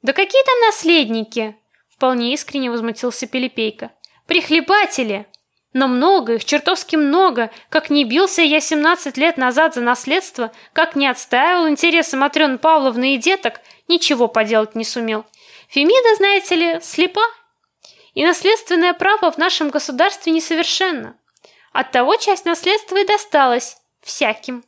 Да какие там наследники? Вполне искренне возмутился Пилипейка. Прихлебатели. Но много их, чертовски много. Как не бился я 17 лет назад за наследство, как не отстаивал интересы Матрёны Павловны и деток, ничего поделать не сумел. Фемида, знаете ли, слепа. И наследственное право в нашем государстве несовершенно. Оттого часть наследства и досталась всяким.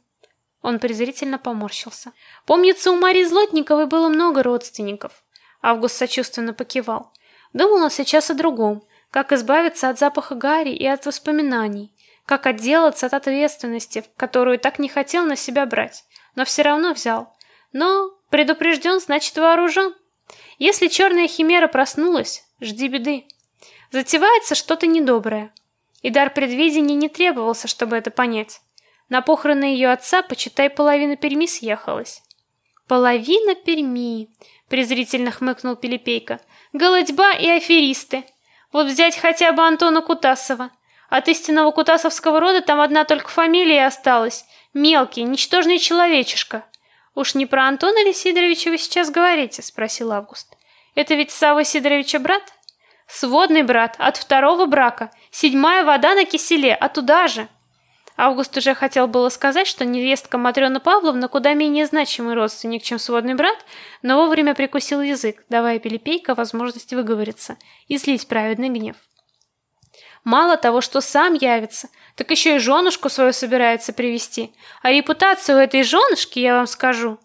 Он презрительно поморщился. Помнится, у Марии Злотниковой было много родственников. Август сочувственно покивал. Думал он сейчас о другом как избавиться от запаха гари и от воспоминаний, как отделаться от ответственности, которую так не хотел на себя брать, но все равно взял. Но предупрежден, значит вооружен. Если черная химера проснулась, жди беды. Затевается что-то недоброе. И дар предвидения не требовался, чтобы это понять. На похороны ее отца, почитай, половина Перми съехалась. Половина Перми, презрительно хмыкнул Пилипейка. Голодьба и аферисты. Вот взять хотя бы Антона Кутасова. От истинного кутасовского рода там одна только фамилия осталась. Мелкий, ничтожный человечишка. Уж не про Антона ли Сидоровича вы сейчас говорите, спросил Август. Это ведь Савва Сидоровича брат? Сводный брат от второго брака. Седьмая вода на киселе, а туда же. Август уже хотел было сказать, что невестка Матрёна Павловна куда менее значимый родственник, чем сводный брат, но вовремя прикусил язык, давая Пилипейко возможность выговориться и слить праведный гнев. Мало того, что сам явится, так еще и женушку свою собирается привести. А репутацию этой женушки, я вам скажу.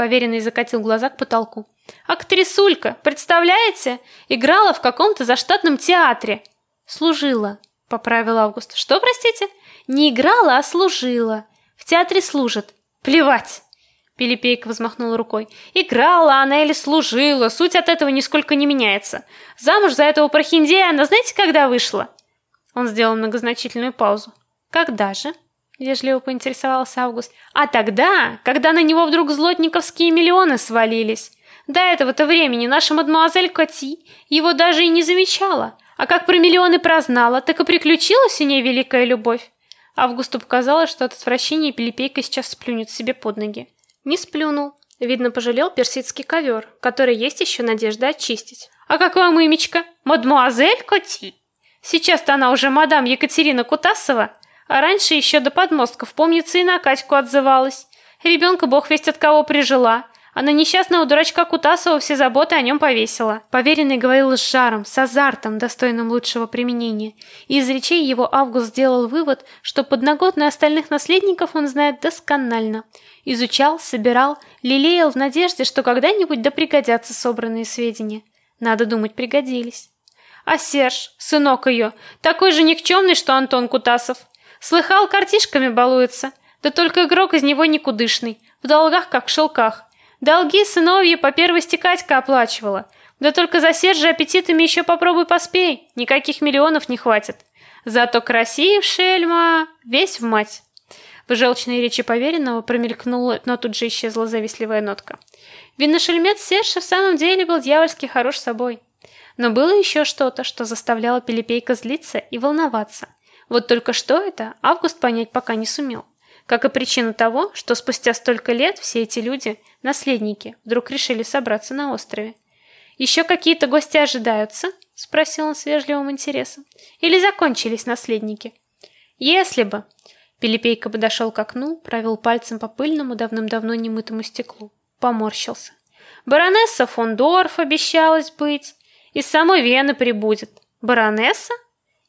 Поверенный закатил глаза к потолку. Актрисулька, представляете? Играла в каком-то заштатном театре. Служила, поправил Август. Что, простите? Не играла, а служила. В театре служат. Плевать. Пилипейка взмахнула рукой. Играла она или служила, суть от этого нисколько не меняется. Замуж за этого прохиндея она знаете, когда вышла? Он сделал многозначительную паузу. Когда же? Вежливо поинтересовался Август. А тогда, когда на него вдруг злотниковские миллионы свалились. До этого-то времени наша мадемуазель Коти его даже и не замечала. А как про миллионы прознала, так и приключилась у ней великая любовь. Августу показалось, что от отвращения Пилипейка сейчас сплюнет себе под ноги. Не сплюнул. Видно, пожалел персидский ковер, который есть еще надежда очистить. А как вам имечко? Мадмуазель Коти. Сейчас-то она уже мадам Екатерина Кутасова, а раньше еще до подмостков, помнится, и на Катьку отзывалась. Ребенка бог весть от кого прижила, а на несчастного дурачка Кутасова все заботы о нем повесила. Поверенный говорил с жаром, с азартом, достойным лучшего применения. И из речей его Август сделал вывод, что подноготную остальных наследников он знает досконально. Изучал, собирал, лелеял в надежде, что когда-нибудь да пригодятся собранные сведения. Надо думать, пригодились. А Серж, сынок ее, такой же никчемный, что Антон Кутасов. Слыхал, картишками балуется. Да только игрок из него никудышный, в долгах как в шелках. Долги сыновья по первости Катька оплачивала. Да только за Сержа аппетитами еще попробуй поспей, никаких миллионов не хватит. Зато красив шельма, весь в мать. В желчной речи поверенного промелькнула, но тут же исчезла завистливая нотка. Видно, шельмец Серж в самом деле был дьявольски хорош собой. Но было еще что-то, что заставляло Пилипейка злиться и волноваться. Вот только что это Август понять пока не сумел. как и причину того, что спустя столько лет все эти люди, наследники, вдруг решили собраться на острове. «Еще какие-то гости ожидаются?» — спросил он с вежливым интересом. «Или закончились наследники?» «Если бы...» Пилипейка подошел к окну, провел пальцем по пыльному, давным-давно немытому стеклу. Поморщился. «Баронесса фон Дорф обещалась быть. Из самой Вены прибудет. Баронесса?»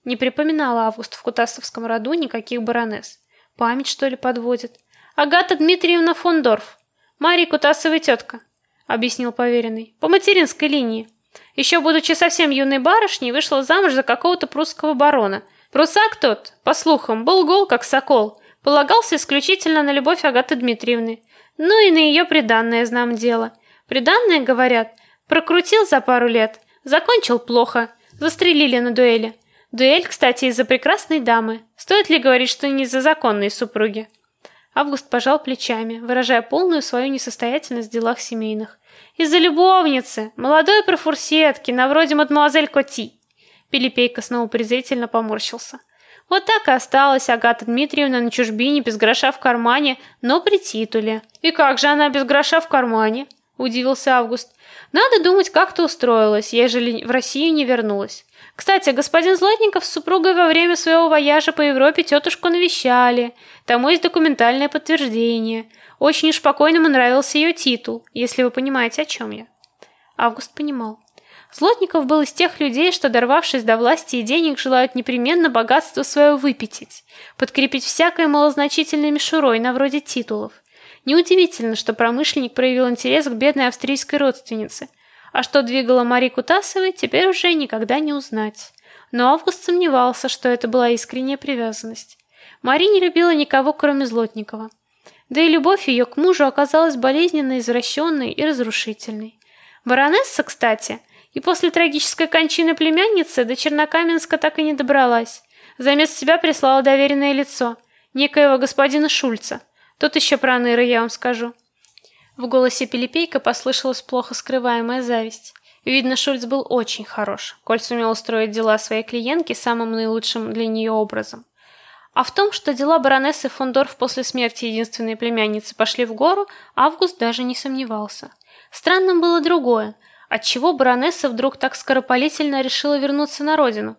Не припоминала Август в Кутасовском роду никаких баронесс. Память, что ли, подводит? Агата Дмитриевна фон Дорф. Мария Кутасова тетка, объяснил поверенный. По материнской линии. Еще будучи совсем юной барышней, вышла замуж за какого-то прусского барона. Прусак тот, по слухам, был гол как сокол. Полагался исключительно на любовь Агаты Дмитриевны. Ну и на ее приданное, знам дело. Приданное, говорят, прокрутил за пару лет, закончил плохо, застрелили на дуэли. Дуэль, кстати, из-за прекрасной дамы. Стоит ли говорить, что не из-за законной супруги? Август пожал плечами, выражая полную свою несостоятельность в делах семейных. Из-за любовницы, молодой профурсетки, на вроде мадемуазель Коти. Пилипейка снова презрительно поморщился. Вот так и осталась Агата Дмитриевна на чужбине без гроша в кармане, но при титуле. И как же она без гроша в кармане? Удивился Август. Надо думать, как-то устроилась, ежели в Россию не вернулась. Кстати, господин Злотников с супругой во время своего вояжа по Европе тетушку навещали. Тому есть документальное подтверждение. Очень уж спокойно нравился ее титул, если вы понимаете, о чем я. Август понимал. Злотников был из тех людей, что, дорвавшись до власти и денег, желают непременно богатство свое выпятить, подкрепить всякой малозначительной мишурой на вроде титулов. Неудивительно, что промышленник проявил интерес к бедной австрийской родственнице – а что двигало Мари Кутасовой, теперь уже никогда не узнать. Но Август сомневался, что это была искренняя привязанность. Мари не любила никого, кроме Злотникова. Да и любовь ее к мужу оказалась болезненно извращенной и разрушительной. Баронесса, кстати, и после трагической кончины племянницы до Чернокаменска так и не добралась. Заместо себя прислала доверенное лицо, некоего господина Шульца. Тот еще проныра, я вам скажу. В голосе Пилипейка послышалась плохо скрываемая зависть. Видно, Шульц был очень хорош, коль сумел устроить дела своей клиентки самым наилучшим для нее образом. А в том, что дела баронессы фон Дорф после смерти единственной племянницы пошли в гору, Август даже не сомневался. Странным было другое. Отчего баронесса вдруг так скоропалительно решила вернуться на родину?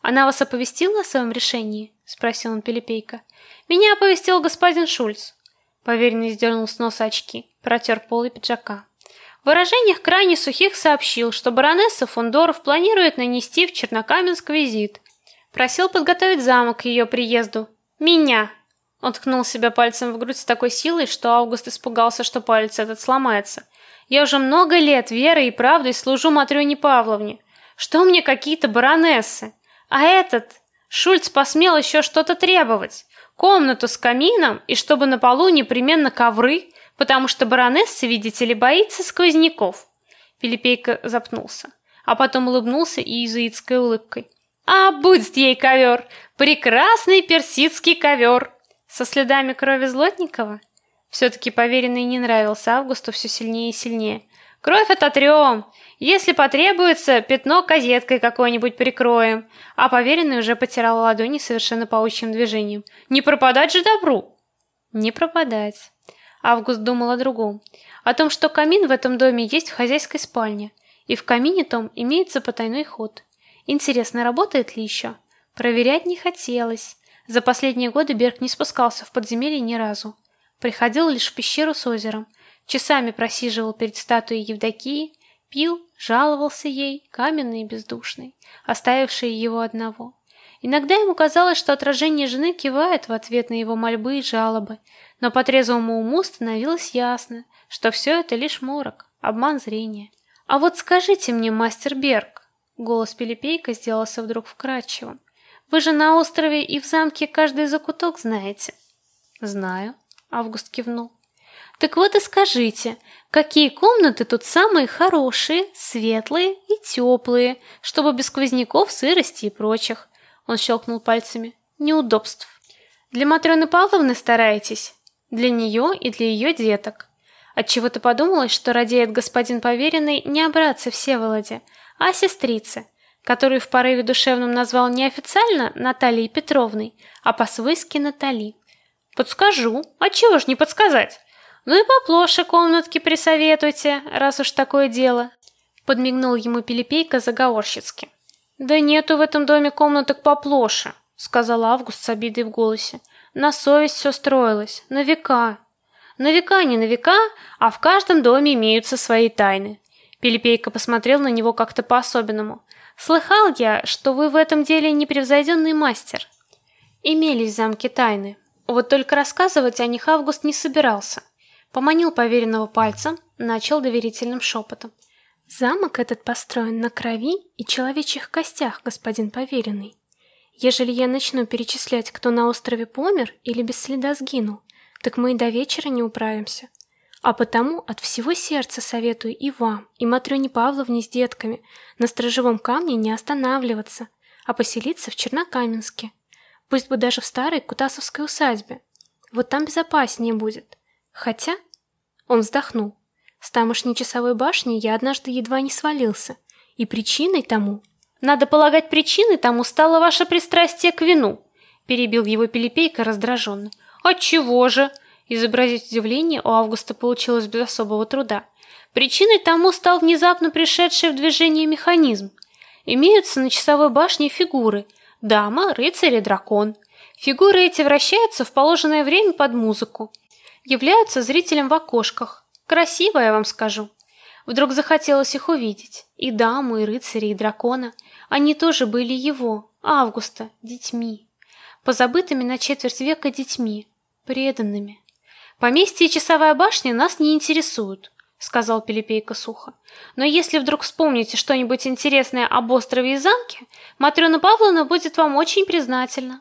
Она вас оповестила о своем решении? спросил он Пилипейка. Меня оповестил господин Шульц. Поверенный сдернул с носа очки, протер полы пиджака. В выражениях крайне сухих сообщил, что баронесса Фондоров планирует нанести в Чернокаменск визит. Просил подготовить замок к ее приезду. Меня. Он ткнул себя пальцем в грудь с такой силой, что Август испугался, что палец этот сломается. Я уже много лет верой и правдой служу Матрёне Павловне. Что мне какие-то баронессы? А этот Шульц посмел еще что-то требовать комнату с камином и чтобы на полу непременно ковры, потому что баронесса, видите ли, боится сквозняков. Пилипейка запнулся, а потом улыбнулся иезуитской улыбкой. А будь ей ковер! Прекрасный персидский ковер! Со следами крови Злотникова? Все-таки поверенный не нравился Августу все сильнее и сильнее. Кровь ототрем. Если потребуется, пятно козеткой какой-нибудь прикроем. А поверенный уже потирал ладони совершенно паучьим движением. Не пропадать же добру. Не пропадать. Август думал о другом. О том, что камин в этом доме есть в хозяйской спальне. И в камине том имеется потайной ход. Интересно, работает ли еще? Проверять не хотелось. За последние годы Берг не спускался в подземелье ни разу. Приходил лишь в пещеру с озером – часами просиживал перед статуей Евдокии, пил, жаловался ей, каменный и бездушный, оставивший его одного. Иногда ему казалось, что отражение жены кивает в ответ на его мольбы и жалобы, но по трезвому уму становилось ясно, что все это лишь морок, обман зрения. «А вот скажите мне, мастер Берг», — голос Пилипейка сделался вдруг вкрадчивым, «вы же на острове и в замке каждый закуток знаете?» «Знаю», — Август кивнул. Так вот и скажите, какие комнаты тут самые хорошие, светлые и теплые, чтобы без сквозняков, сырости и прочих? Он щелкнул пальцами. Неудобств. Для Матрёны Павловны стараетесь? Для неё и для её деток. Отчего-то подумалось, что радеет господин поверенный не о братце Всеволоде, а сестрице, которую в порыве душевном назвал не официально Натальей Петровной, а по-свойски Натали. Подскажу. А чего ж не подсказать? Ну и поплоше комнатки присоветуйте, раз уж такое дело. Подмигнул ему Пилипейка заговорщицки. Да нету в этом доме комнаток поплоше, сказал Август с обидой в голосе. На совесть все строилось, на века. На века не на века, а в каждом доме имеются свои тайны. Пилипейка посмотрел на него как-то по-особенному. Слыхал я, что вы в этом деле непревзойденный мастер. Имелись в замке тайны. Вот только рассказывать о них Август не собирался. Поманил поверенного пальцем, начал доверительным шепотом. Замок этот построен на крови и человечьих костях, господин поверенный. Ежели я начну перечислять, кто на острове помер или без следа сгинул, так мы и до вечера не управимся. А потому от всего сердца советую и вам, и Матрёне Павловне с детками на Стражевом камне не останавливаться, а поселиться в Чернокаменске. Пусть бы даже в старой Кутасовской усадьбе. Вот там безопаснее будет. Хотя... Он вздохнул. С тамошней часовой башни я однажды едва не свалился. И причиной тому... Надо полагать, причиной тому стало ваше пристрастие к вину, перебил его Пилипейка раздраженно. Отчего же? Изобразить удивление у Августа получилось без особого труда. Причиной тому стал внезапно пришедший в движение механизм. Имеются на часовой башне фигуры: дама, рыцарь и дракон. Фигуры эти вращаются в положенное время под музыку, являются зрителям в окошках. Красиво, я вам скажу. Вдруг захотелось их увидеть. И даму, и рыцаря, и дракона. Они тоже были его, Августа, детьми. Позабытыми на четверть века детьми. Преданными. Поместье и часовая башня нас не интересуют, сказал Пилипейка сухо. Но если вдруг вспомните что-нибудь интересное об острове и замке, Матрёна Павловна будет вам очень признательна.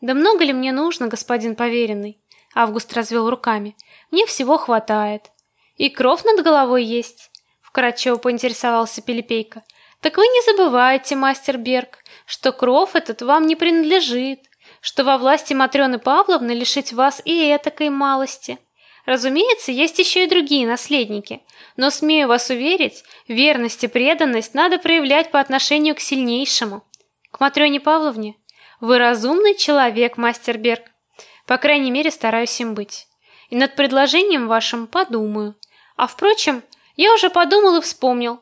Да много ли мне нужно, господин поверенный? Август развел руками. Мне всего хватает. И кров над головой есть, вкратчиво поинтересовался Пилипейка. Так вы не забывайте, мастер Берг, что кров этот вам не принадлежит, что во власти Матрёны Павловны лишить вас и этакой малости. Разумеется, есть еще и другие наследники, но смею вас уверить, верность и преданность надо проявлять по отношению к сильнейшему. К Матрёне Павловне вы разумный человек, мастер Берг. По крайней мере, стараюсь им быть. И над предложением вашим подумаю. А впрочем, я уже подумал и вспомнил.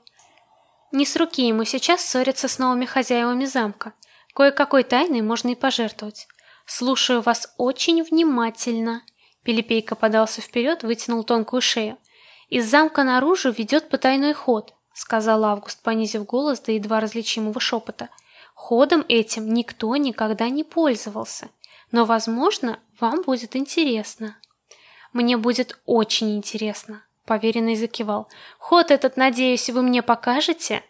Не с руки ему сейчас ссориться с новыми хозяевами замка. Кое-какой тайной можно и пожертвовать. Слушаю вас очень внимательно. Пилипейка подался вперед, вытянул тонкую шею. Из замка наружу ведет потайной ход, сказал Август, понизив голос до едва различимого шепота. Ходом этим никто никогда не пользовался, но, возможно, вам будет интересно. Мне будет очень интересно, поверенный закивал. Ход этот, надеюсь, вы мне покажете?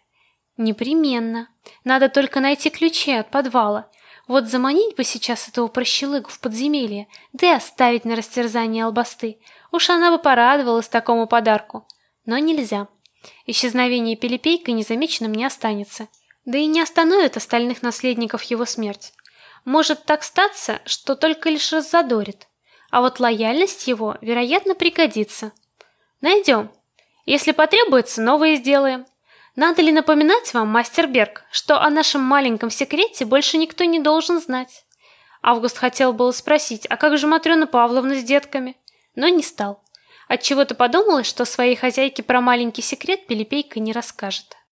Непременно. Надо только найти ключи от подвала. Вот заманить бы сейчас этого прощелыгу в подземелье, да и оставить на растерзание албасты. Уж она бы порадовалась такому подарку. Но нельзя. Исчезновение Пелепейка незамеченным не останется. Да и не остановит остальных наследников его смерть. Может так статься, что только лишь раззадорит. А вот лояльность его, вероятно, пригодится. Найдем. Если потребуется, новые сделаем. Надо ли напоминать вам, мастер Берг, что о нашем маленьком секрете больше никто не должен знать? Август хотел было спросить, а как же Матрёна Павловна с детками? Но не стал. Отчего-то подумалось, что своей хозяйке про маленький секрет Пилипейка не расскажет.